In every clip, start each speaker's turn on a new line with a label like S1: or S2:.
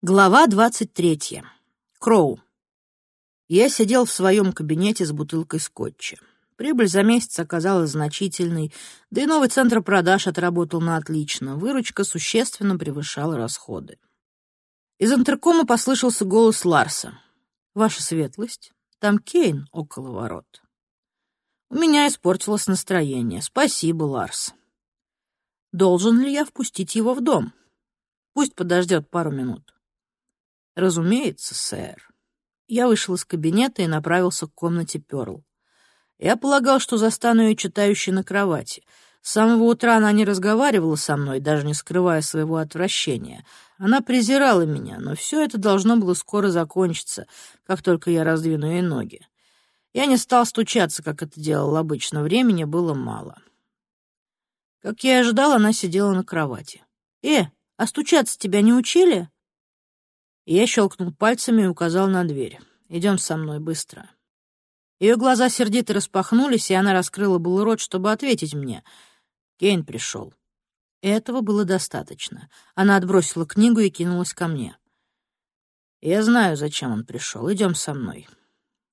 S1: Глава двадцать третья. Кроу. Я сидел в своем кабинете с бутылкой скотча. Прибыль за месяц оказалась значительной, да и новый центр продаж отработал на отлично. Выручка существенно превышала расходы. Из интеркома послышался голос Ларса. «Ваша светлость, там Кейн около ворот». У меня испортилось настроение. Спасибо, Ларс. Должен ли я впустить его в дом? Пусть подождет пару минут. «Разумеется, сэр». Я вышел из кабинета и направился к комнате Пёрл. Я полагал, что застану ее читающей на кровати. С самого утра она не разговаривала со мной, даже не скрывая своего отвращения. Она презирала меня, но все это должно было скоро закончиться, как только я раздвину ей ноги. Я не стал стучаться, как это делал обычно, времени было мало. Как я и ожидал, она сидела на кровати. «Э, а стучаться тебя не учили?» Я щелкнул пальцами и указал на дверь. «Идем со мной быстро». Ее глаза сердито распахнулись, и она раскрыла был рот, чтобы ответить мне. Кейн пришел. Этого было достаточно. Она отбросила книгу и кинулась ко мне. «Я знаю, зачем он пришел. Идем со мной».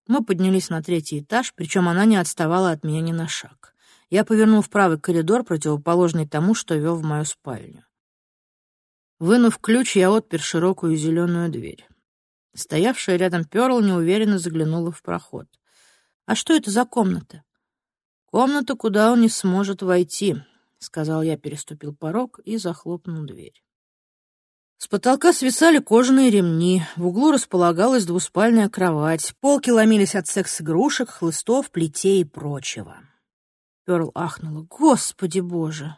S1: Мы поднялись на третий этаж, причем она не отставала от меня ни на шаг. Я повернул в правый коридор, противоположный тому, что вел в мою спальню. Вынув ключ, я отпер широкую зеленую дверь. Стоявшая рядом Перл неуверенно заглянула в проход. «А что это за комната?» «Комната, куда он не сможет войти», — сказал я, переступил порог и захлопнул дверь. С потолка свисали кожаные ремни, в углу располагалась двуспальная кровать, полки ломились от секс-игрушек, хлыстов, плетей и прочего. Перл ахнула. «Господи боже!»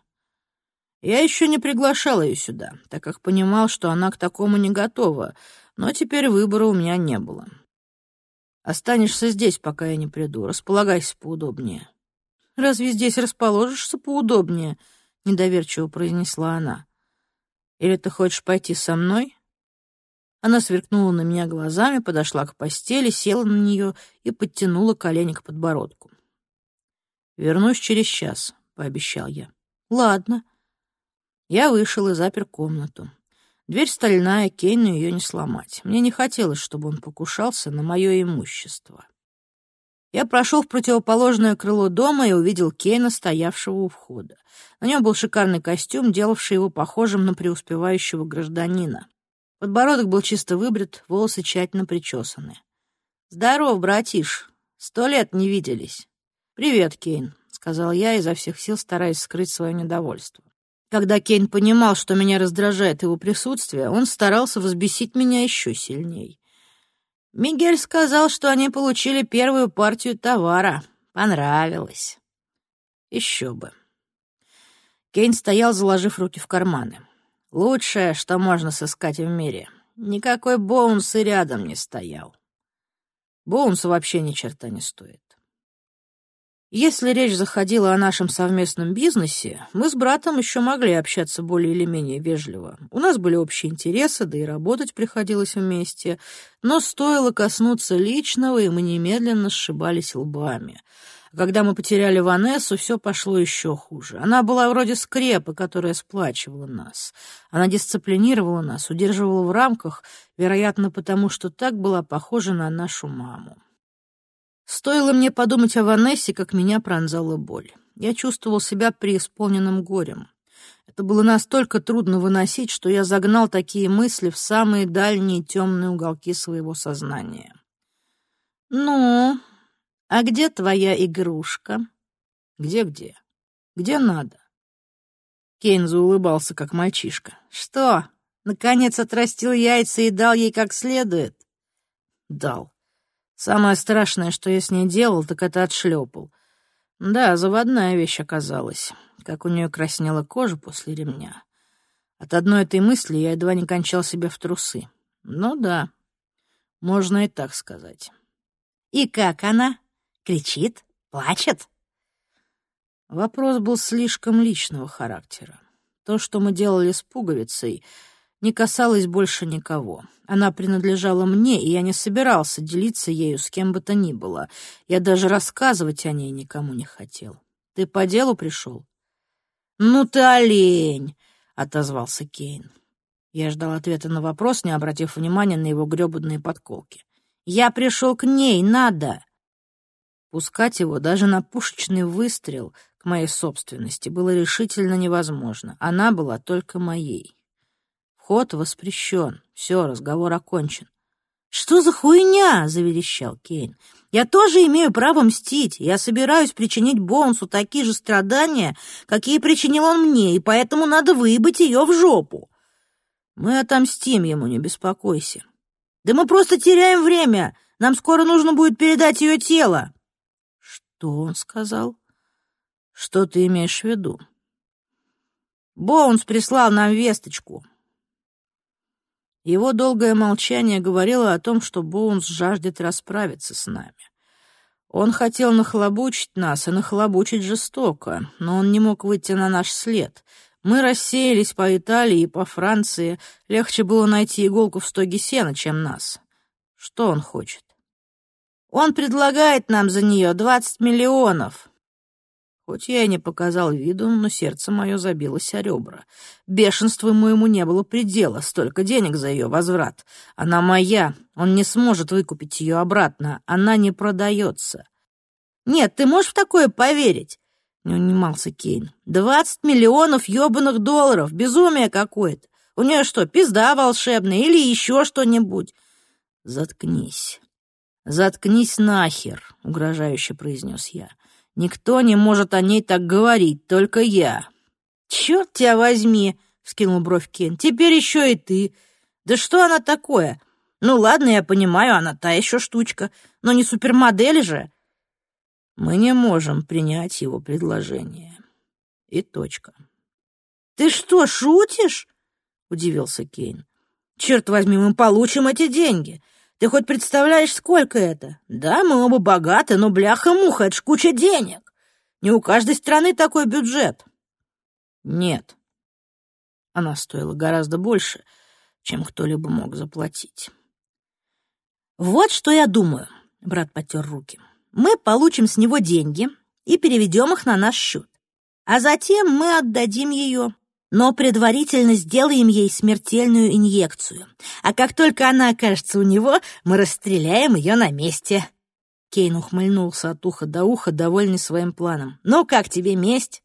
S1: Я еще не приглашал ее сюда, так как понимал, что она к такому не готова, но теперь выбора у меня не было. Останешься здесь, пока я не приду. Располагайся поудобнее. Разве здесь расположишься поудобнее? Недоверчиво произнесла она. Или ты хочешь пойти со мной? Она сверкнула на меня глазами, подошла к постели, села на нее и подтянула колени к подбородку. «Вернусь через час», — пообещал я. «Ладно», я вышел и запер комнату. Дверь стальная, Кейну ее не сломать. Мне не хотелось, чтобы он покушался на мое имущество. Я прошел в противоположное крыло дома и увидел Кейна, стоявшего у входа. На нем был шикарный костюм, делавший его похожим на преуспевающего гражданина. Подбородок был чисто выбрит, волосы тщательно причесаны. «Здоров, братиш. Сто лет не виделись». «Привет, Кейн», — сказал я, изо всех сил стараясь скрыть свое недовольство. Когда Кейн понимал, что меня раздражает его присутствие, он старался взбесить меня еще сильней. Мигель сказал, что они получили первую партию товара. Понравилось. Еще бы. Кейн стоял, заложив руки в карманы. Лучшее, что можно сыскать в мире. Никакой Боунс и рядом не стоял. Боунс вообще ни черта не стоит. Если речь заходила о нашем совместном бизнесе, мы с братом еще могли общаться более или менее вежливо. У нас были общие интересы, да и работать приходилось вместе. Но стоило коснуться личного, и мы немедленно сшибались лбами. когда мы потеряли Ванессу, все пошло еще хуже. Она была вроде скрепы, которая сплачивала нас. Она дисциплинировала нас, удерживала в рамках, вероятно, потому что так была похожа на нашу маму. Стоило мне подумать о Ванессе, как меня пронзала боль. Я чувствовал себя преисполненным горем. Это было настолько трудно выносить, что я загнал такие мысли в самые дальние темные уголки своего сознания. «Ну, а где твоя игрушка?» «Где-где? Где надо?» Кейн заулыбался, как мальчишка. «Что, наконец отрастил яйца и дал ей как следует?» «Дал. Самое страшное, что я с ней делал, так это отшлепал. Да, заводная вещь оказалась, как у нее краснела кожа после ремня. От одной этой мысли я едва не кончал себе в трусы. Ну да, можно и так сказать. «И как она? Кричит? Плачет?» Вопрос был слишком личного характера. То, что мы делали с пуговицей, не касалась больше никого. Она принадлежала мне, и я не собирался делиться ею с кем бы то ни было. Я даже рассказывать о ней никому не хотел. Ты по делу пришел? «Ну ты олень!» — отозвался Кейн. Я ждал ответа на вопрос, не обратив внимания на его грёбаные подколки. «Я пришел к ней, надо!» Пускать его даже на пушечный выстрел к моей собственности было решительно невозможно. Она была только моей. Вход воспрещен. Все, разговор окончен. «Что за хуйня?» — заверещал Кейн. «Я тоже имею право мстить. Я собираюсь причинить Боунсу такие же страдания, какие причинил он мне, и поэтому надо выебать ее в жопу. Мы отомстим ему, не беспокойся. Да мы просто теряем время. Нам скоро нужно будет передать ее тело». «Что он сказал?» «Что ты имеешь в виду?» «Боунс прислал нам весточку. Его долгое молчание говорило о том, что Боунс жаждет расправиться с нами. Он хотел нахлобучить нас и нахлобучить жестоко, но он не мог выйти на наш след. Мы рассеялись по Италии и по Франции. Легче было найти иголку в стоге сена, чем нас. Что он хочет? Он предлагает нам за нее двадцать миллионов. Хоть я и не показал виду, но сердце мое забилось о ребра. Бешенству моему не было предела, столько денег за ее возврат. Она моя, он не сможет выкупить ее обратно, она не продается. Нет, ты можешь в такое поверить? Не унимался Кейн. Двадцать миллионов ебаных долларов, безумие какое-то. У нее что, пизда волшебная или еще что-нибудь? Заткнись. Заткнись нахер, угрожающе произнес я. Никто не может о ней так говорить, только я. Черт тебя возьми, вскинул бровь Кен. Теперь еще и ты. Да что она такое? Ну ладно, я понимаю, она та еще штучка, но не супермодель же. Мы не можем принять его предложение. И точка. Ты что, шутишь? удивился Кейн. Черт возьми, мы получим эти деньги. Ты хоть представляешь, сколько это? Да, мы оба богаты, но бляха-муха, это ж куча денег. Не у каждой страны такой бюджет. Нет. Она стоила гораздо больше, чем кто-либо мог заплатить. Вот что я думаю, брат потер руки. Мы получим с него деньги и переведем их на наш счет. А затем мы отдадим ее но предварительно сделаем ей смертельную инъекцию. А как только она окажется у него, мы расстреляем ее на месте». Кейн ухмыльнулся от уха до уха, довольный своим планом. «Ну, как тебе месть?»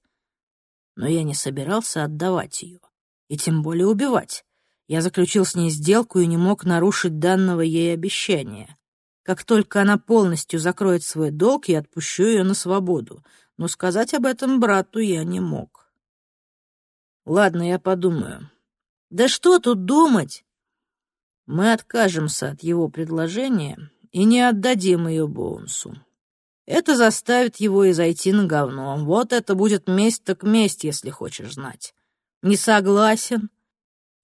S1: Но я не собирался отдавать ее, и тем более убивать. Я заключил с ней сделку и не мог нарушить данного ей обещания. Как только она полностью закроет свой долг, я отпущу ее на свободу, но сказать об этом брату я не мог. Ладно, я подумаю. Да что тут думать? Мы откажемся от его предложения и не отдадим ее Боунсу. Это заставит его и зайти на говно. Вот это будет месть так месть, если хочешь знать. Не согласен?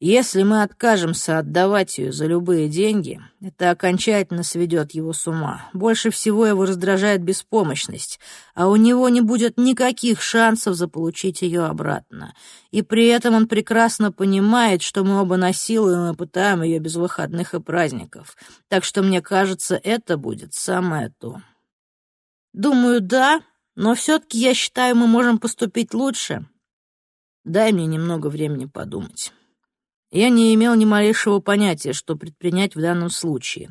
S1: Если мы откажемся отдавать ее за любые деньги, это окончательно сведет его с ума. Больше всего его раздражает беспомощность, а у него не будет никаких шансов заполучить ее обратно. И при этом он прекрасно понимает, что мы оба насилуем и пытаем ее без выходных и праздников. Так что, мне кажется, это будет самое то. Думаю, да, но все-таки я считаю, мы можем поступить лучше. Дай мне немного времени подумать. Я не имел ни малейшего понятия, что предпринять в данном случае.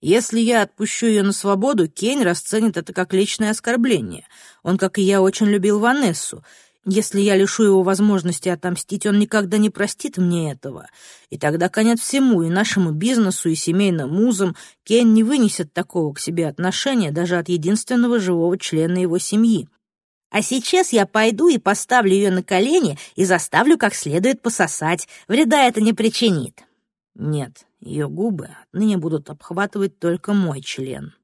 S1: Если я отпущу ее на свободу, Кейн расценит это как личное оскорбление. Он, как и я, очень любил Ванессу. Если я лишу его возможности отомстить, он никогда не простит мне этого. И тогда конец всему, и нашему бизнесу, и семейным узам. Кейн не вынесет такого к себе отношения даже от единственного живого члена его семьи. А сейчас я пойду и поставлю ее на колени и заставлю как следует пососать. Вреда это не причинит. Нет, ее губы отныне будут обхватывать только мой член.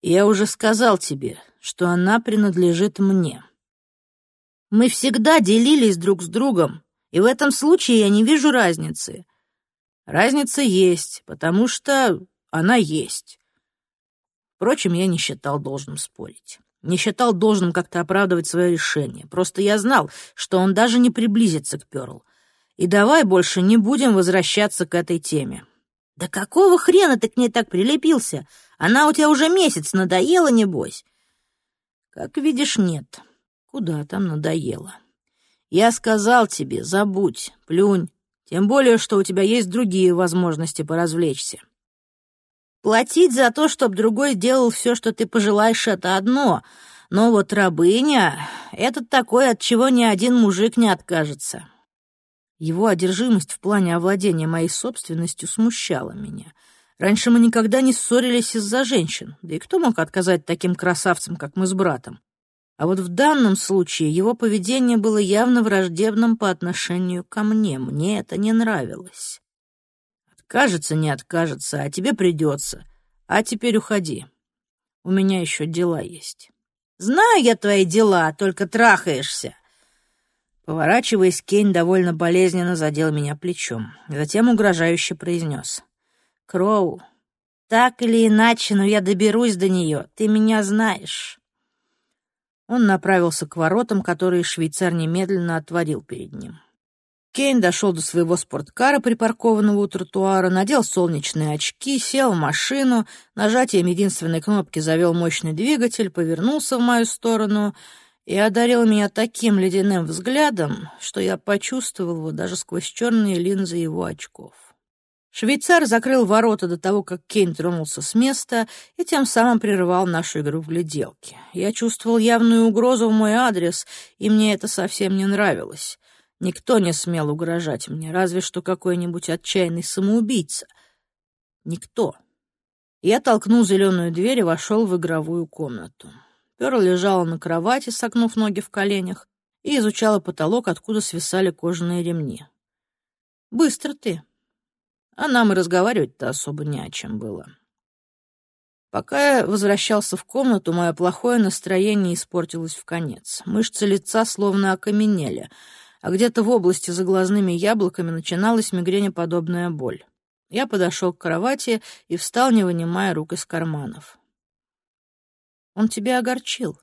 S1: Я уже сказал тебе, что она принадлежит мне. Мы всегда делились друг с другом, и в этом случае я не вижу разницы. Разница есть, потому что она есть. Впрочем, я не считал должным спорить. Не считал должным как-то оправдывать свое решение. Просто я знал, что он даже не приблизится к Пёрл. И давай больше не будем возвращаться к этой теме. Да какого хрена ты к ней так прилепился? Она у тебя уже месяц надоела, небось? Как видишь, нет. Куда там надоело? Я сказал тебе, забудь, плюнь. Тем более, что у тебя есть другие возможности поразвлечься. Платить за то, чтобы другой сделал все, что ты пожелаешь, это одно. Но вот рабыня — это такое, от чего ни один мужик не откажется. Его одержимость в плане овладения моей собственностью смущала меня. Раньше мы никогда не ссорились из-за женщин, да и кто мог отказать таким красавцам, как мы с братом? А вот в данном случае его поведение было явно враждебным по отношению ко мне. Мне это не нравилось. Откажется, не откажется, а тебе придется. А теперь уходи. У меня еще дела есть. Знаю я твои дела, только трахаешься. Поворачиваясь, Кейн довольно болезненно задел меня плечом. Затем угрожающе произнес. «Кроу, так или иначе, но я доберусь до нее. Ты меня знаешь». Он направился к воротам, которые швейцар немедленно отворил перед ним. Кейн дошел до своего спорткара, припаркованного у тротуара, надел солнечные очки, сел в машину, нажатием единственной кнопки завел мощный двигатель, повернулся в мою сторону и одарил меня таким ледяным взглядом, что я почувствовал его даже сквозь черные линзы его очков. Швейцар закрыл ворота до того, как Кейн тронулся с места и тем самым прерывал нашу игру в гляделки. Я чувствовал явную угрозу в мой адрес, и мне это совсем не нравилось. Никто не смел угрожать мне, разве что какой-нибудь отчаянный самоубийца. Никто. Я толкнул зеленую дверь и вошел в игровую комнату. Перл лежала на кровати, согнув ноги в коленях, и изучала потолок, откуда свисали кожаные ремни. «Быстро ты», а нам и разговаривать-то особо не о чем было. Пока я возвращался в комнату, мое плохое настроение испортилось в конец. Мышцы лица словно окаменели, а где-то в области за глазными яблоками начиналась мигренеподобная боль. Я подошел к кровати и встал, не вынимая рук из карманов. «Он тебя огорчил».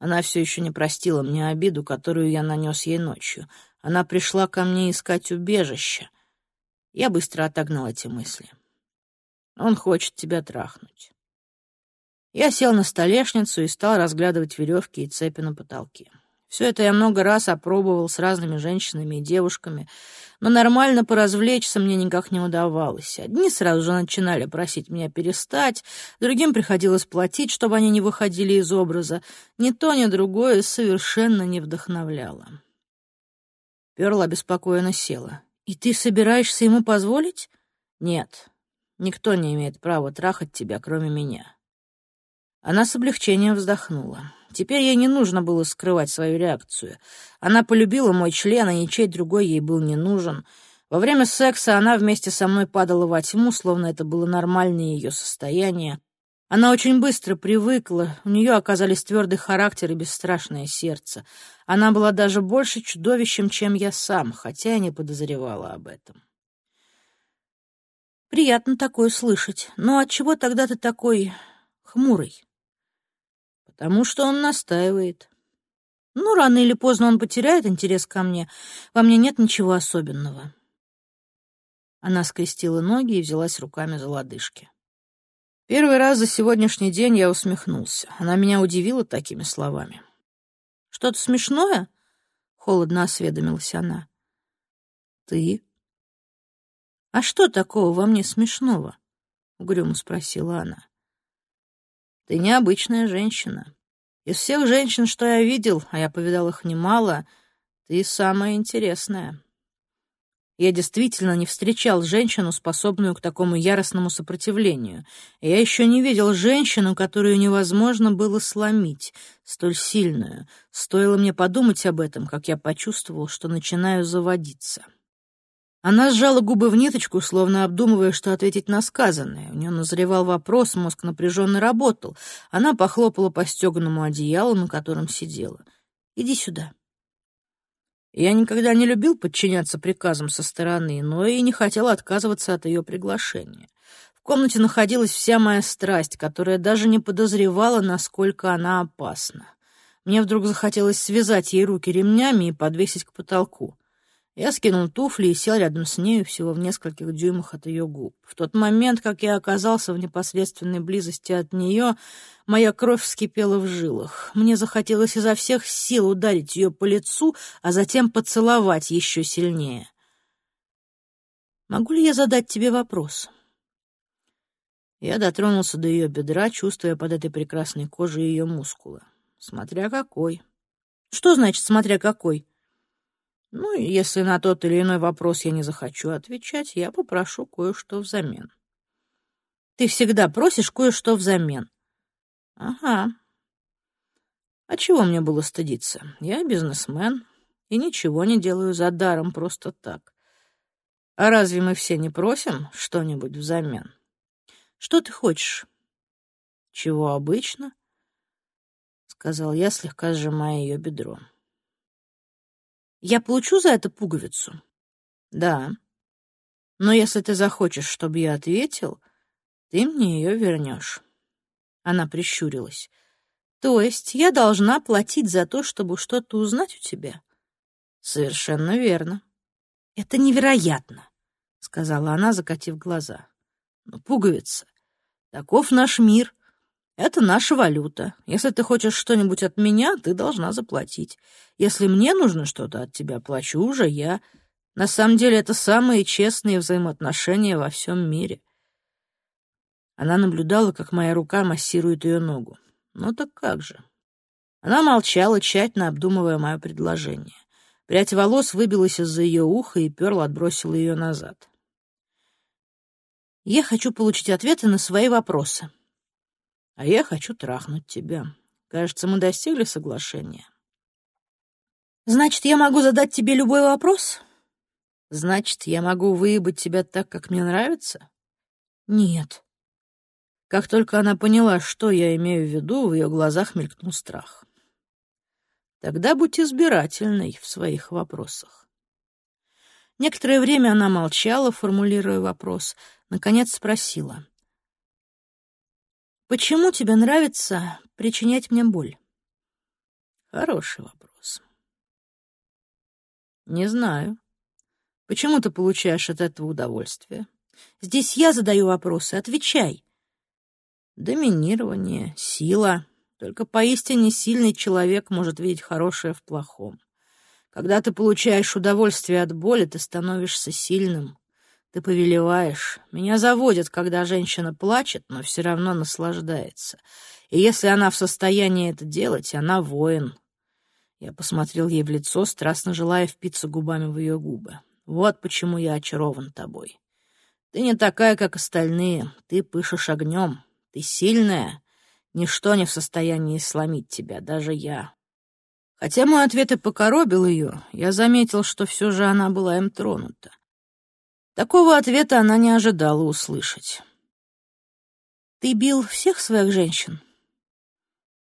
S1: Она все еще не простила мне обиду, которую я нанес ей ночью. Она пришла ко мне искать убежище — я быстро отогнал эти мысли. Он хочет тебя трахнуть. Я сел на столешницу и стал разглядывать веревки и цепи на потолке. Все это я много раз опробовал с разными женщинами и девушками, но нормально поразвлечься мне никак не удавалось. Одни сразу же начинали просить меня перестать, другим приходилось платить, чтобы они не выходили из образа. Ни то, ни другое совершенно не вдохновляло. Перла обеспокоенно села. «И ты собираешься ему позволить?» «Нет, никто не имеет права трахать тебя, кроме меня». Она с облегчением вздохнула. Теперь ей не нужно было скрывать свою реакцию. Она полюбила мой член, а ничей другой ей был не нужен. Во время секса она вместе со мной падала во тьму, словно это было нормальное ее состояние. Она очень быстро привыкла, у нее оказались твердый характер и бесстрашное сердце. Она была даже больше чудовищем, чем я сам, хотя я не подозревала об этом. Приятно такое слышать. Но отчего тогда ты такой хмурый? Потому что он настаивает. Ну, рано или поздно он потеряет интерес ко мне. Во мне нет ничего особенного. Она скрестила ноги и взялась руками за лодыжки. Первый раз за сегодняшний день я усмехнулся. Она меня удивила такими словами. «Что-то смешное?» — холодно осведомилась она. «Ты?» «А что такого во мне смешного?» — угрюмо спросила она. «Ты необычная женщина. Из всех женщин, что я видел, а я повидал их немало, ты самая интересная». Я действительно не встречал женщину, способную к такому яростному сопротивлению. Я еще не видел женщину, которую невозможно было сломить, столь сильную. Стоило мне подумать об этом, как я почувствовал, что начинаю заводиться. Она сжала губы в ниточку, словно обдумывая, что ответить на сказанное. У нее назревал вопрос, мозг напряженно работал. Она похлопала по стеганому одеялу, на котором сидела. «Иди сюда». Я никогда не любил подчиняться приказам со стороны, но и не хотел отказываться от ее приглашения. В комнате находилась вся моя страсть, которая даже не подозревала, насколько она опасна. Мне вдруг захотелось связать ей руки ремнями и подвесить к потолку. Я скинул туфли и сел рядом с нею всего в нескольких дюймах от ее губ. В тот момент, как я оказался в непосредственной близости от нее, моя кровь вскипела в жилах. Мне захотелось изо всех сил ударить ее по лицу, а затем поцеловать еще сильнее. Могу ли я задать тебе вопрос? Я дотронулся до ее бедра, чувствуя под этой прекрасной кожей ее мускулы. Смотря какой. Что значит «смотря какой»? Ну, если на тот или иной вопрос я не захочу отвечать, я попрошу кое-что взамен. Ты всегда просишь кое-что взамен. Ага. А чего мне было стыдиться? Я бизнесмен и ничего не делаю за даром просто так. А разве мы все не просим что-нибудь взамен? Что ты хочешь? Чего обычно? Сказал я, слегка сжимая ее бедро. Я получу за это пуговицу? Да. Но если ты захочешь, чтобы я ответил, ты мне ее вернешь. Она прищурилась. То есть я должна платить за то, чтобы что-то узнать у тебя? Совершенно верно. Это невероятно, сказала она, закатив глаза. Но пуговица. Таков наш мир. Это наша валюта. Если ты хочешь что-нибудь от меня, ты должна заплатить. Если мне нужно что-то от тебя, плачу уже я. На самом деле это самые честные взаимоотношения во всем мире. Она наблюдала, как моя рука массирует ее ногу. Ну так как же? Она молчала, тщательно обдумывая мое предложение. Прядь волос выбилась из-за ее уха, и Перл отбросила ее назад. «Я хочу получить ответы на свои вопросы. А я хочу трахнуть тебя. Кажется, мы достигли соглашения». «Значит, я могу задать тебе любой вопрос?» «Значит, я могу выебать тебя так, как мне нравится?» «Нет», как только она поняла, что я имею в виду, в ее глазах мелькнул страх. Тогда будь избирательной в своих вопросах. Некоторое время она молчала, формулируя вопрос, наконец спросила. «Почему тебе нравится причинять мне боль?» Хороший вопрос. Не знаю. Почему ты получаешь от этого удовольствие? Здесь я задаю вопросы, отвечай. Доминирование, сила. Только поистине сильный человек может видеть хорошее в плохом. Когда ты получаешь удовольствие от боли, ты становишься сильным. Ты повелеваешь. Меня заводит, когда женщина плачет, но все равно наслаждается. И если она в состоянии это делать, она воин. Я посмотрел ей в лицо, страстно желая впиться губами в ее губы. Вот почему я очарован тобой. Ты не такая, как остальные. Ты пышешь огнем. Ты сильная, ничто не в состоянии сломить тебя, даже я. Хотя мой ответ и покоробил ее, я заметил, что все же она была им тронута. Такого ответа она не ожидала услышать. «Ты бил всех своих женщин?»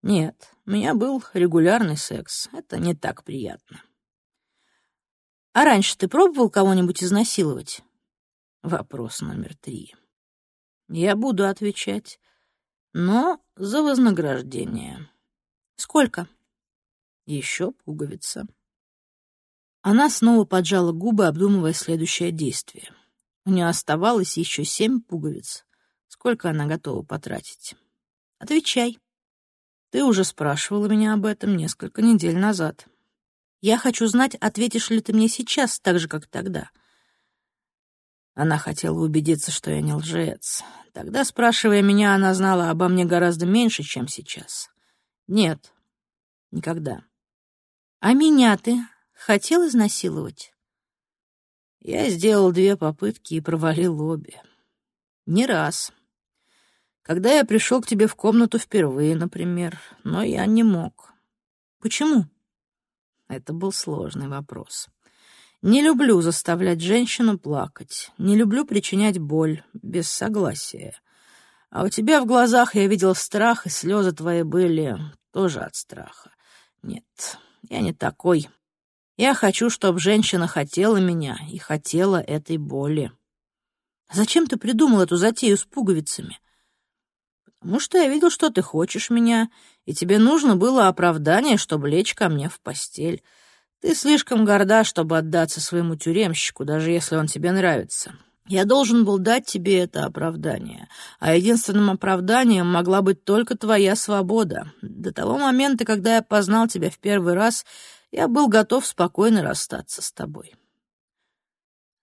S1: «Нет, у меня был регулярный секс. Это не так приятно». «А раньше ты пробовал кого-нибудь изнасиловать?» Вопрос номер три. Я буду отвечать но за вознаграждение. Сколько? Еще пуговица. Она снова поджала губы, обдумывая следующее действие. У нее оставалось еще семь пуговиц. Сколько она готова потратить? Отвечай. Ты уже спрашивала меня об этом несколько недель назад. Я хочу знать, ответишь ли ты мне сейчас, так же, как тогда. Она хотела убедиться, что я не лжец. Тогда, спрашивая меня, она знала обо мне гораздо меньше, чем сейчас. Нет, никогда. А меня ты хотел изнасиловать? Я сделал две попытки и провалил обе. Не раз. Когда я пришел к тебе в комнату впервые, например, но я не мог. Почему? Это был сложный вопрос. Не люблю заставлять женщину плакать, не люблю причинять боль без согласия. А у тебя в глазах я видел страх, и слезы твои были тоже от страха. Нет, я не такой. Я хочу, чтобы женщина хотела меня и хотела этой боли. Зачем ты придумал эту затею с пуговицами? Потому что я видел, что ты хочешь меня, и тебе нужно было оправдание, чтобы лечь ко мне в постель. Ты слишком горда, чтобы отдаться своему тюремщику, даже если он тебе нравится. Я должен был дать тебе это оправдание, а единственным оправданием могла быть только твоя свобода. До того момента, когда я познал тебя в первый раз, я был готов спокойно расстаться с тобой.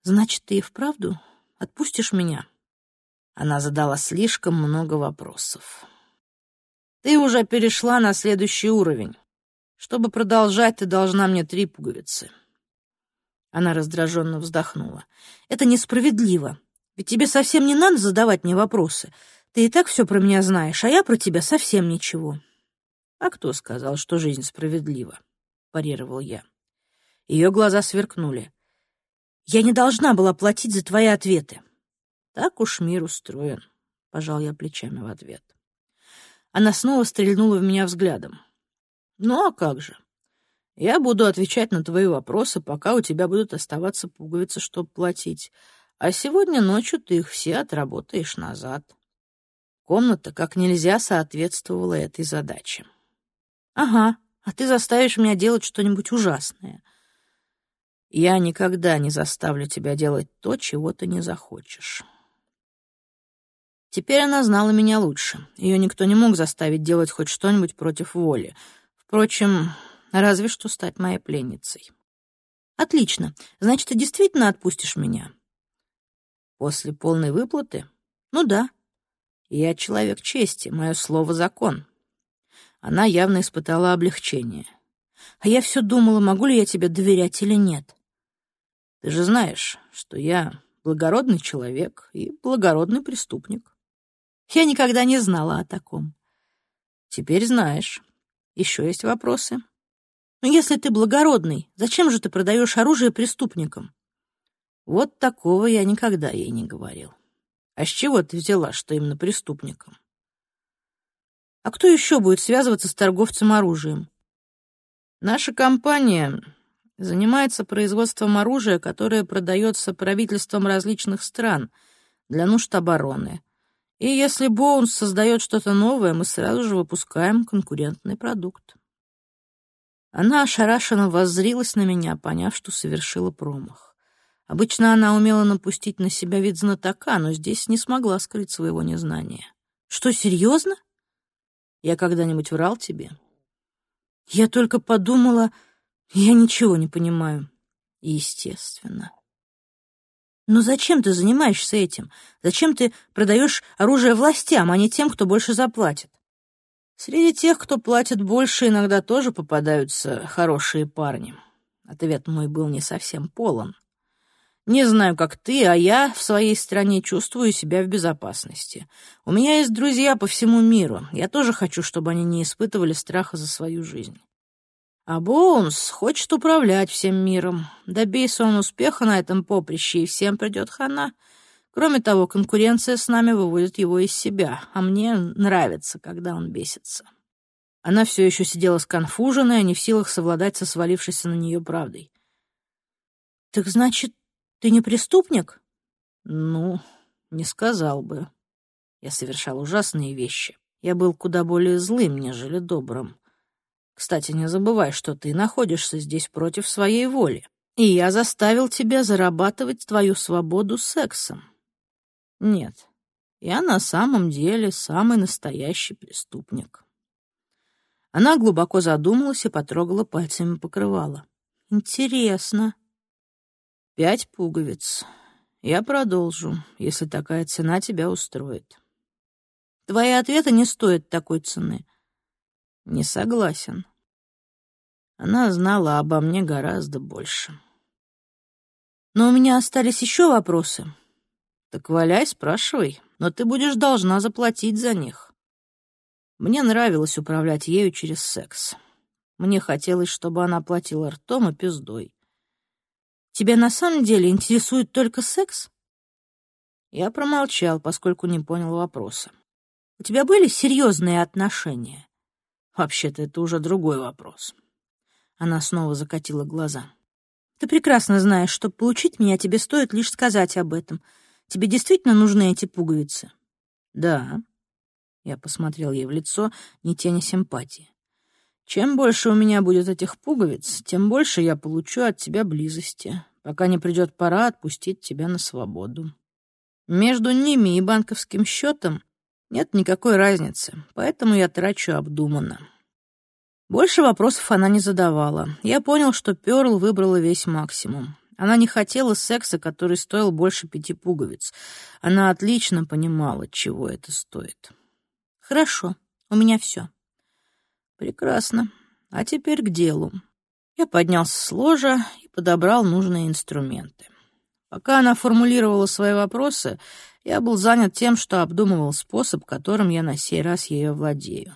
S1: Значит, ты и вправду Отпустишь меня?» Она задала слишком много вопросов. «Ты уже перешла на следующий уровень. Чтобы продолжать, ты должна мне три пуговицы». Она раздраженно вздохнула. «Это несправедливо. Ведь тебе совсем не надо задавать мне вопросы. Ты и так все про меня знаешь, а я про тебя совсем ничего». «А кто сказал, что жизнь справедлива?» — парировал я. Ее глаза сверкнули. «Я не должна была платить за твои ответы». «Так уж мир устроен», — пожал я плечами в ответ. Она снова стрельнула в меня взглядом. «Ну а как же? Я буду отвечать на твои вопросы, пока у тебя будут оставаться пуговицы, чтобы платить. А сегодня ночью ты их все отработаешь назад». Комната как нельзя соответствовала этой задаче. «Ага, а ты заставишь меня делать что-нибудь ужасное». «Я никогда не заставлю тебя делать то, чего ты не захочешь». Теперь она знала меня лучше. Ее никто не мог заставить делать хоть что-нибудь против воли. Впрочем, разве что стать моей пленницей. «Отлично. Значит, ты действительно отпустишь меня?» «После полной выплаты?» «Ну да. Я человек чести, мое слово — закон». Она явно испытала облегчение. А я все думала, могу ли я тебе доверять или нет. Ты же знаешь, что я благородный человек и благородный преступник. Я никогда не знала о таком. Теперь знаешь. Еще есть вопросы? Но ну, если ты благородный, зачем же ты продаешь оружие преступникам? Вот такого я никогда ей не говорил. А с чего ты взяла, что именно преступникам? А кто еще будет связываться с торговцем оружием? Наша компания занимается производством оружия, которое продается правительством различных стран для нужд обороны. И если Боунс создает что-то новое, мы сразу же выпускаем конкурентный продукт. Она ошарашенно воззрилась на меня, поняв, что совершила промах. Обычно она умела напустить на себя вид знатока, но здесь не смогла скрыть своего незнания. «Что, серьезно?» Я когда-нибудь врал тебе? Я только подумала, я ничего не понимаю. Естественно. Но зачем ты занимаешься этим? Зачем ты продаешь оружие властям, а не тем, кто больше заплатит? Среди тех, кто платит больше, иногда тоже попадаются хорошие парни. Ответ мой был не совсем полон. Не знаю, как ты, а я в своей стране чувствую себя в безопасности. У меня есть друзья по всему миру. Я тоже хочу, чтобы они не испытывали страха за свою жизнь. А Боунс хочет управлять всем миром. Добейся он успеха на этом поприще, и всем придет хана. Кроме того, конкуренция с нами выводит его из себя, а мне нравится, когда он бесится. Она все еще сидела сконфуженная, не в силах совладать со свалившейся на нее правдой. «Так значит, ты не преступник? Ну, не сказал бы. Я совершал ужасные вещи. Я был куда более злым, нежели добрым. Кстати, не забывай, что ты находишься здесь против своей воли. И я заставил тебя зарабатывать твою свободу сексом. Нет, я на самом деле самый настоящий преступник. Она глубоко задумалась и потрогала пальцами покрывало. Интересно. Пять пуговиц. Я продолжу, если такая цена тебя устроит. Твои ответы не стоят такой цены. Не согласен. Она знала обо мне гораздо больше. Но у меня остались еще вопросы. Так валяй, спрашивай, но ты будешь должна заплатить за них. Мне нравилось управлять ею через секс. Мне хотелось, чтобы она платила ртом и пиздой. Тебя на самом деле интересует только секс? Я промолчал, поскольку не понял вопроса. У тебя были серьезные отношения? Вообще-то это уже другой вопрос. Она снова закатила глаза. Ты прекрасно знаешь, что получить меня тебе стоит лишь сказать об этом. Тебе действительно нужны эти пуговицы? Да. Я посмотрел ей в лицо, ни тени симпатии. Чем больше у меня будет этих пуговиц, тем больше я получу от тебя близости, пока не придет пора отпустить тебя на свободу. Между ними и банковским счетом нет никакой разницы, поэтому я трачу обдуманно. Больше вопросов она не задавала. Я понял, что Пёрл выбрала весь максимум. Она не хотела секса, который стоил больше пяти пуговиц. Она отлично понимала, чего это стоит. «Хорошо, у меня все». «Прекрасно. А теперь к делу». Я поднялся с ложа и подобрал нужные инструменты. Пока она формулировала свои вопросы, я был занят тем, что обдумывал способ, которым я на сей раз ее владею.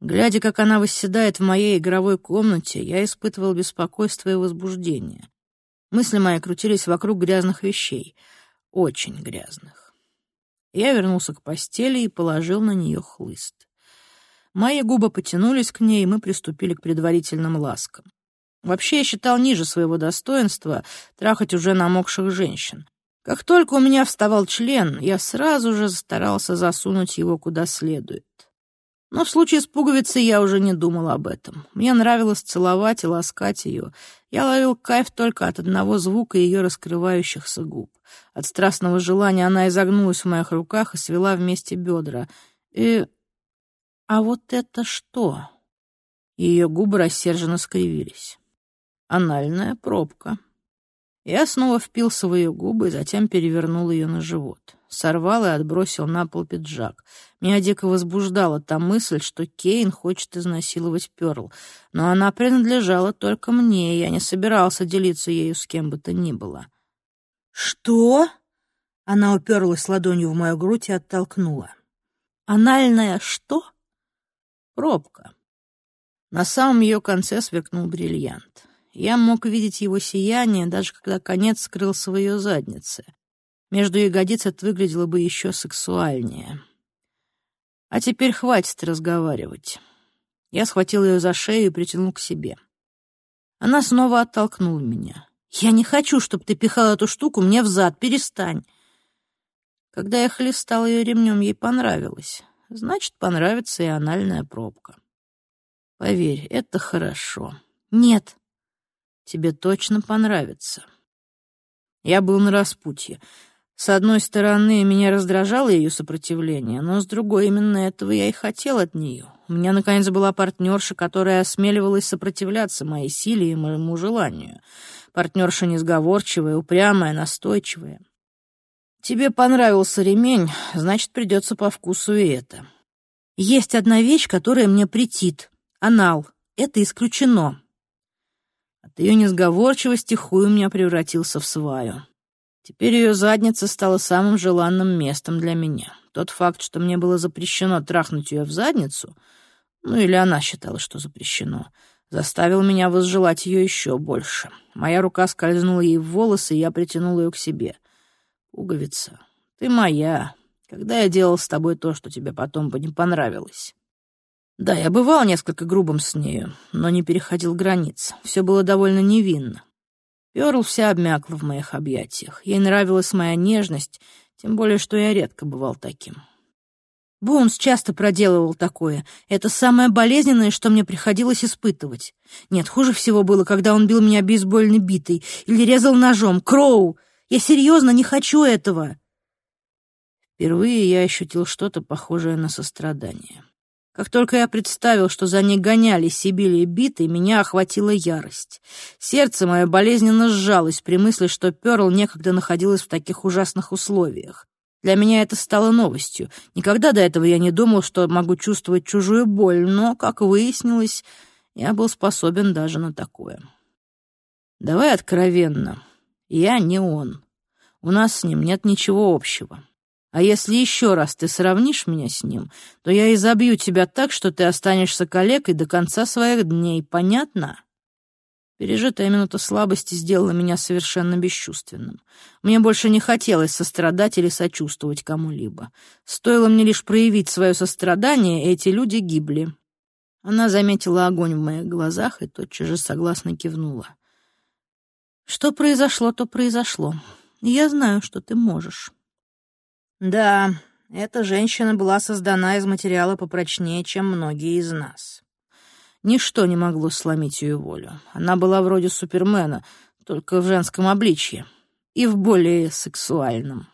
S1: Глядя, как она восседает в моей игровой комнате, я испытывал беспокойство и возбуждение. Мысли мои крутились вокруг грязных вещей, очень грязных. Я вернулся к постели и положил на нее хлыст. Мои губы потянулись к ней, и мы приступили к предварительным ласкам. Вообще, я считал ниже своего достоинства трахать уже намокших женщин. Как только у меня вставал член, я сразу же старался засунуть его куда следует. Но в случае с пуговицей я уже не думал об этом. Мне нравилось целовать и ласкать ее. Я ловил кайф только от одного звука ее раскрывающихся губ. От страстного желания она изогнулась в моих руках и свела вместе бедра. И... А вот это что? Ее губы рассерженно скривились. Анальная пробка. Я снова впился в ее губы и затем перевернул ее на живот сорвал и отбросил на пол пиджак. Меня дико возбуждала та мысль, что Кейн хочет изнасиловать Пёрл, но она принадлежала только мне, и я не собирался делиться ею с кем бы то ни было. «Что?» Она уперлась ладонью в мою грудь и оттолкнула. «Анальная что?» «Пробка». На самом ее конце сверкнул бриллиант. Я мог видеть его сияние, даже когда конец скрылся в ее заднице. Между ягодиц это выглядело бы еще сексуальнее. А теперь хватит разговаривать. Я схватил ее за шею и притянул к себе. Она снова оттолкнула меня. «Я не хочу, чтобы ты пихал эту штуку мне в зад. Перестань!» Когда я хлестал ее ремнем, ей понравилось. Значит, понравится и анальная пробка. Поверь, это хорошо. Нет, тебе точно понравится. Я был на распутье. С одной стороны, меня раздражало ее сопротивление, но с другой, именно этого я и хотел от нее. У меня, наконец, была партнерша, которая осмеливалась сопротивляться моей силе и моему желанию. Партнерша несговорчивая, упрямая, настойчивая. Тебе понравился ремень, значит, придется по вкусу и это. Есть одна вещь, которая мне претит. Анал. Это исключено. От ее несговорчивости хуй у меня превратился в сваю. Теперь ее задница стала самым желанным местом для меня. Тот факт, что мне было запрещено трахнуть ее в задницу, ну или она считала, что запрещено, заставил меня возжелать ее еще больше. Моя рука скользнула ей в волосы, и я притянул ее к себе. «Пуговица, ты моя. Когда я делал с тобой то, что тебе потом бы не понравилось?» Да, я бывал несколько грубым с нею, но не переходил границ. Все было довольно невинно. Перл вся обмякла в моих объятиях. Ей нравилась моя нежность, тем более, что я редко бывал таким. Боунс часто проделывал такое. Это самое болезненное, что мне приходилось испытывать. Нет, хуже всего было, когда он бил меня бейсбольной битой или резал ножом. Кроу! Я серьезно не хочу этого!» Впервые я ощутил что-то похожее на сострадание. Как только я представил, что за ней гонялись и били биты, меня охватила ярость. Сердце мое болезненно сжалось при мысли, что Перл некогда находилась в таких ужасных условиях. Для меня это стало новостью. Никогда до этого я не думал, что могу чувствовать чужую боль, но, как выяснилось, я был способен даже на такое. Давай откровенно. Я не он. У нас с ним нет ничего общего. А если еще раз ты сравнишь меня с ним, то я изобью тебя так, что ты останешься калекой до конца своих дней. Понятно?» Пережитая минута слабости сделала меня совершенно бесчувственным. Мне больше не хотелось сострадать или сочувствовать кому-либо. Стоило мне лишь проявить свое сострадание, и эти люди гибли. Она заметила огонь в моих глазах и тотчас же согласно кивнула. «Что произошло, то произошло. Я знаю, что ты можешь». Да, эта женщина была создана из материала попрочнее, чем многие из нас. Ничто не могло сломить ее волю. Она была вроде Супермена, только в женском обличье и в более сексуальном.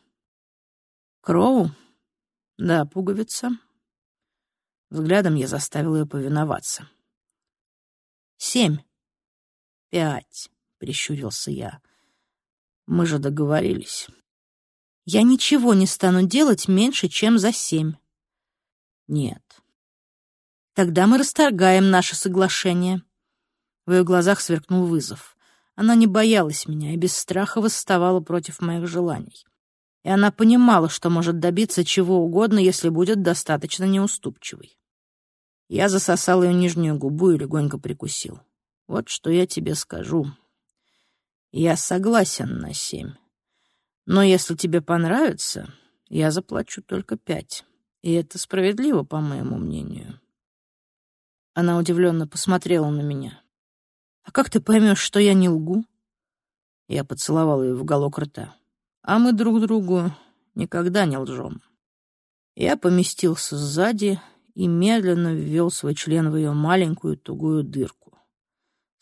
S1: Кроу? Да, пуговица. Взглядом я заставил ее повиноваться. Семь. Пять, прищурился я. Мы же договорились. Я ничего не стану делать меньше, чем за семь. Нет. Тогда мы расторгаем наше соглашение. В ее глазах сверкнул вызов. Она не боялась меня и без страха восставала против моих желаний. И она понимала, что может добиться чего угодно, если будет достаточно неуступчивой. Я засосал ее нижнюю губу и легонько прикусил. Вот что я тебе скажу. Я согласен на семь. Но если тебе понравится, я заплачу только пять. И это справедливо, по моему мнению. Она удивленно посмотрела на меня. «А как ты поймешь, что я не лгу?» Я поцеловал ее в уголок рта. «А мы друг другу никогда не лжем». Я поместился сзади и медленно ввел свой член в ее маленькую тугую дырку.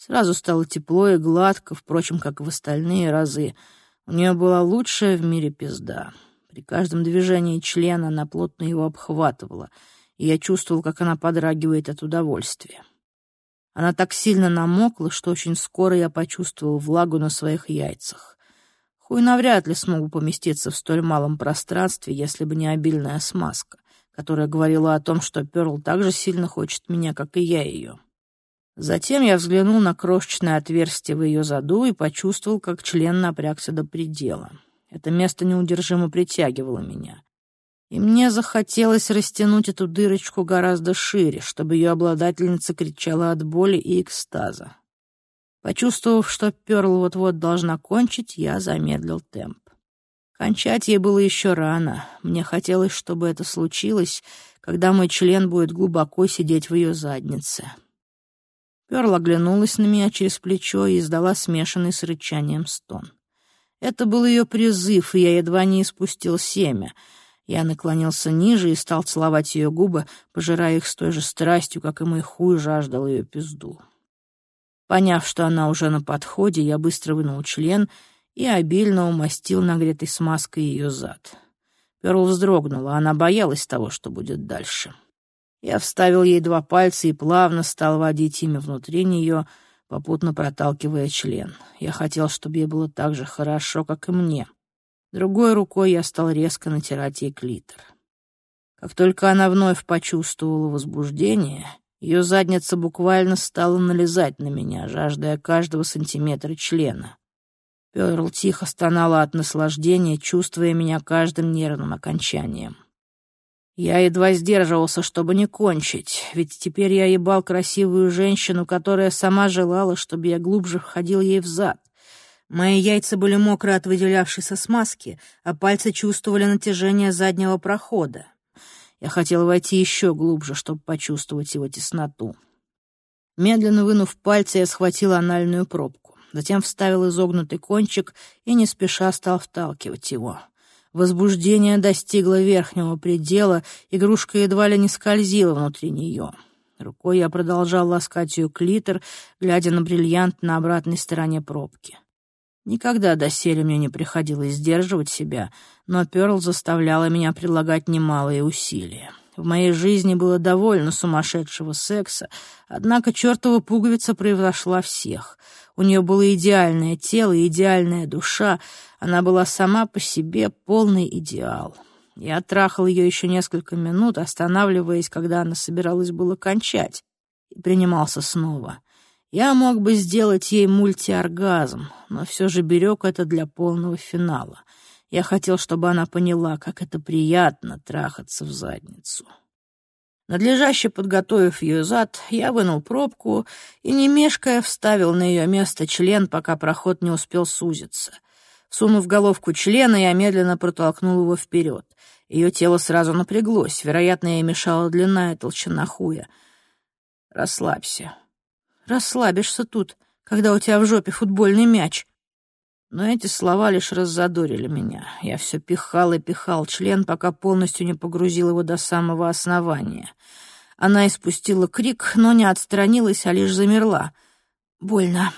S1: Сразу стало тепло и гладко, впрочем, как в остальные разы. У нее была лучшая в мире пизда. При каждом движении члена она плотно его обхватывала — и я чувствовал, как она подрагивает от удовольствия. Она так сильно намокла, что очень скоро я почувствовал влагу на своих яйцах. Хуй навряд ли смогу поместиться в столь малом пространстве, если бы не обильная смазка, которая говорила о том, что Перл так же сильно хочет меня, как и я ее. Затем я взглянул на крошечное отверстие в ее заду и почувствовал, как член напрягся до предела. Это место неудержимо притягивало меня и мне захотелось растянуть эту дырочку гораздо шире, чтобы ее обладательница кричала от боли и экстаза. Почувствовав, что Перл вот-вот должна кончить, я замедлил темп. Кончать ей было еще рано. Мне хотелось, чтобы это случилось, когда мой член будет глубоко сидеть в ее заднице. Перл оглянулась на меня через плечо и издала смешанный с рычанием стон. Это был ее призыв, и я едва не испустил семя — я наклонился ниже и стал целовать ее губы, пожирая их с той же страстью, как и мой хуй жаждал ее пизду. Поняв, что она уже на подходе, я быстро вынул член и обильно умастил нагретой смазкой ее зад. Перл вздрогнула, она боялась того, что будет дальше. Я вставил ей два пальца и плавно стал водить ими внутри нее, попутно проталкивая член. Я хотел, чтобы ей было так же хорошо, как и мне. Другой рукой я стал резко натирать ей клитор. Как только она вновь почувствовала возбуждение, ее задница буквально стала налезать на меня, жаждая каждого сантиметра члена. Перл тихо стонала от наслаждения, чувствуя меня каждым нервным окончанием. Я едва сдерживался, чтобы не кончить, ведь теперь я ебал красивую женщину, которая сама желала, чтобы я глубже входил ей в зад. Мои яйца были мокры от выделявшейся смазки, а пальцы чувствовали натяжение заднего прохода. Я хотел войти еще глубже, чтобы почувствовать его тесноту. Медленно вынув пальцы, я схватил анальную пробку. Затем вставил изогнутый кончик и не спеша стал вталкивать его. Возбуждение достигло верхнего предела, игрушка едва ли не скользила внутри нее. Рукой я продолжал ласкать ее клитор, глядя на бриллиант на обратной стороне пробки. Никогда доселе мне не приходилось сдерживать себя, но Пёрл заставляла меня прилагать немалые усилия. В моей жизни было довольно сумасшедшего секса, однако чертова пуговица превзошла всех. У нее было идеальное тело идеальная душа, она была сама по себе полный идеал. Я трахал ее еще несколько минут, останавливаясь, когда она собиралась было кончать, и принимался снова — я мог бы сделать ей мультиоргазм, но все же берег это для полного финала. Я хотел, чтобы она поняла, как это приятно трахаться в задницу. Надлежаще подготовив ее зад, я вынул пробку и, не мешкая, вставил на ее место член, пока проход не успел сузиться. Сунув головку члена, я медленно протолкнул его вперед. Ее тело сразу напряглось, вероятно, ей мешала длина и толщина хуя. «Расслабься», расслабишься тут, когда у тебя в жопе футбольный мяч. Но эти слова лишь раззадорили меня. Я все пихал и пихал член, пока полностью не погрузил его до самого основания. Она испустила крик, но не отстранилась, а лишь замерла. Больно.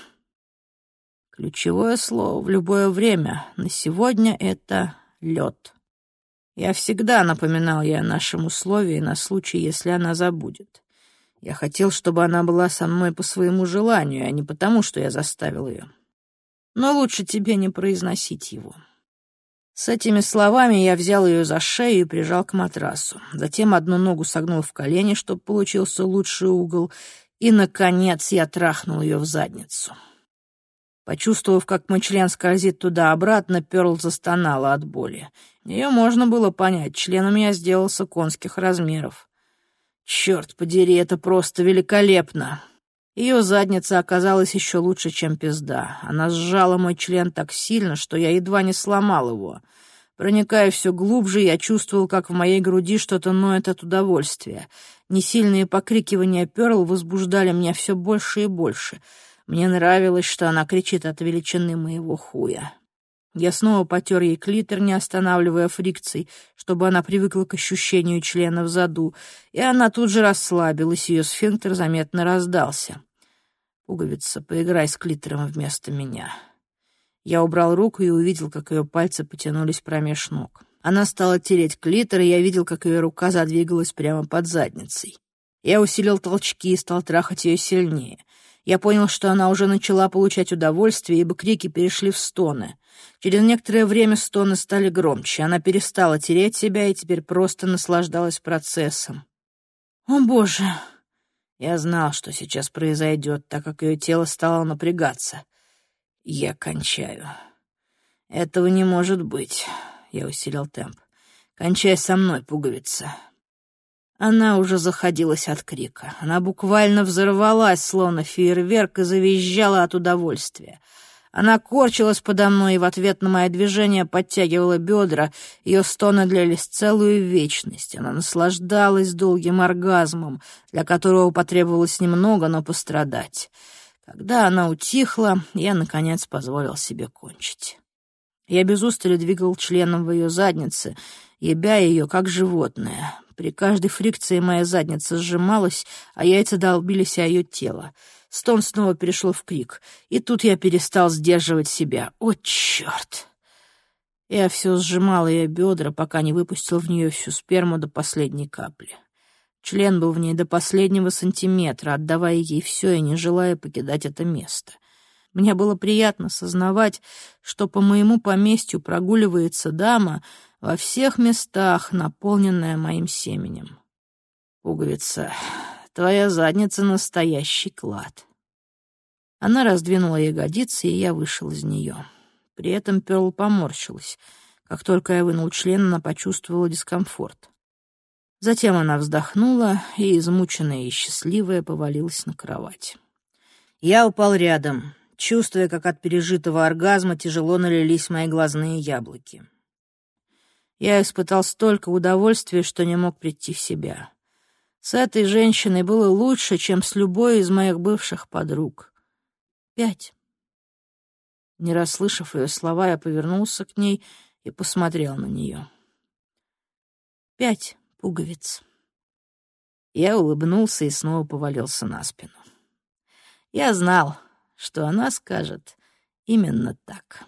S1: Ключевое слово в любое время на сегодня — это лед. Я всегда напоминал ей о нашем условии на случай, если она забудет. Я хотел, чтобы она была со мной по своему желанию, а не потому, что я заставил ее. Но лучше тебе не произносить его». С этими словами я взял ее за шею и прижал к матрасу. Затем одну ногу согнул в колени, чтобы получился лучший угол, и, наконец, я трахнул ее в задницу. Почувствовав, как мой член скользит туда-обратно, Перл застонала от боли. Ее можно было понять, член у меня сделался конских размеров. Черт подери, это просто великолепно. Ее задница оказалась еще лучше, чем пизда. Она сжала мой член так сильно, что я едва не сломал его. Проникая все глубже, я чувствовал, как в моей груди что-то ноет от удовольствия. Несильные покрикивания Перл возбуждали меня все больше и больше. Мне нравилось, что она кричит от величины моего хуя. Я снова потер ей клитор, не останавливая фрикций, чтобы она привыкла к ощущению члена в заду, и она тут же расслабилась, ее сфинктер заметно раздался. «Пуговица, поиграй с клитором вместо меня». Я убрал руку и увидел, как ее пальцы потянулись промеж ног. Она стала тереть клитор, и я видел, как ее рука задвигалась прямо под задницей. Я усилил толчки и стал трахать ее сильнее. Я понял, что она уже начала получать удовольствие, ибо крики перешли в стоны. Через некоторое время стоны стали громче. Она перестала тереть себя и теперь просто наслаждалась процессом. «О, Боже!» Я знал, что сейчас произойдет, так как ее тело стало напрягаться. Я кончаю. Этого не может быть. Я усилил темп. Кончай со мной, пуговица. Она уже заходилась от крика. Она буквально взорвалась, словно фейерверк, и завизжала от удовольствия. Она корчилась подо мной и в ответ на мое движение подтягивала бедра. Ее стоны длились целую вечность. Она наслаждалась долгим оргазмом, для которого потребовалось немного, но пострадать. Когда она утихла, я, наконец, позволил себе кончить. Я без устали двигал членом в ее заднице, ебя ее, как животное. При каждой фрикции моя задница сжималась, а яйца долбились о ее тело. Стон снова перешел в крик, и тут я перестал сдерживать себя. О, черт! Я все сжимал ее бедра, пока не выпустил в нее всю сперму до последней капли. Член был в ней до последнего сантиметра, отдавая ей все и не желая покидать это место. Мне было приятно сознавать, что по моему поместью прогуливается дама во всех местах, наполненная моим семенем. Пуговица, твоя задница — настоящий клад. Она раздвинула ягодицы, и я вышел из нее. При этом Перл поморщилась. Как только я вынул член, она почувствовала дискомфорт. Затем она вздохнула и, измученная и счастливая, повалилась на кровать. Я упал рядом, чувствуя, как от пережитого оргазма тяжело налились мои глазные яблоки. Я испытал столько удовольствия, что не мог прийти в себя. С этой женщиной было лучше, чем с любой из моих бывших подруг. Пять. Не расслышав ее слова, я повернулся к ней и посмотрел на нее. Пять пуговиц. Я улыбнулся и снова повалился на спину. Я знал, что она скажет именно так.